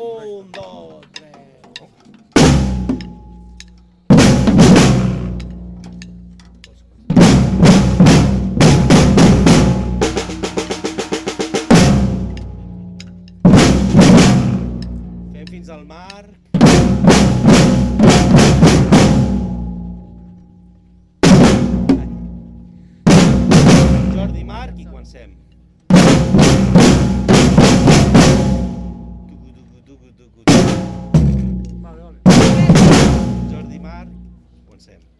Un, dos, tres. Fem fins al marc. Jordi Marc i comencem. same.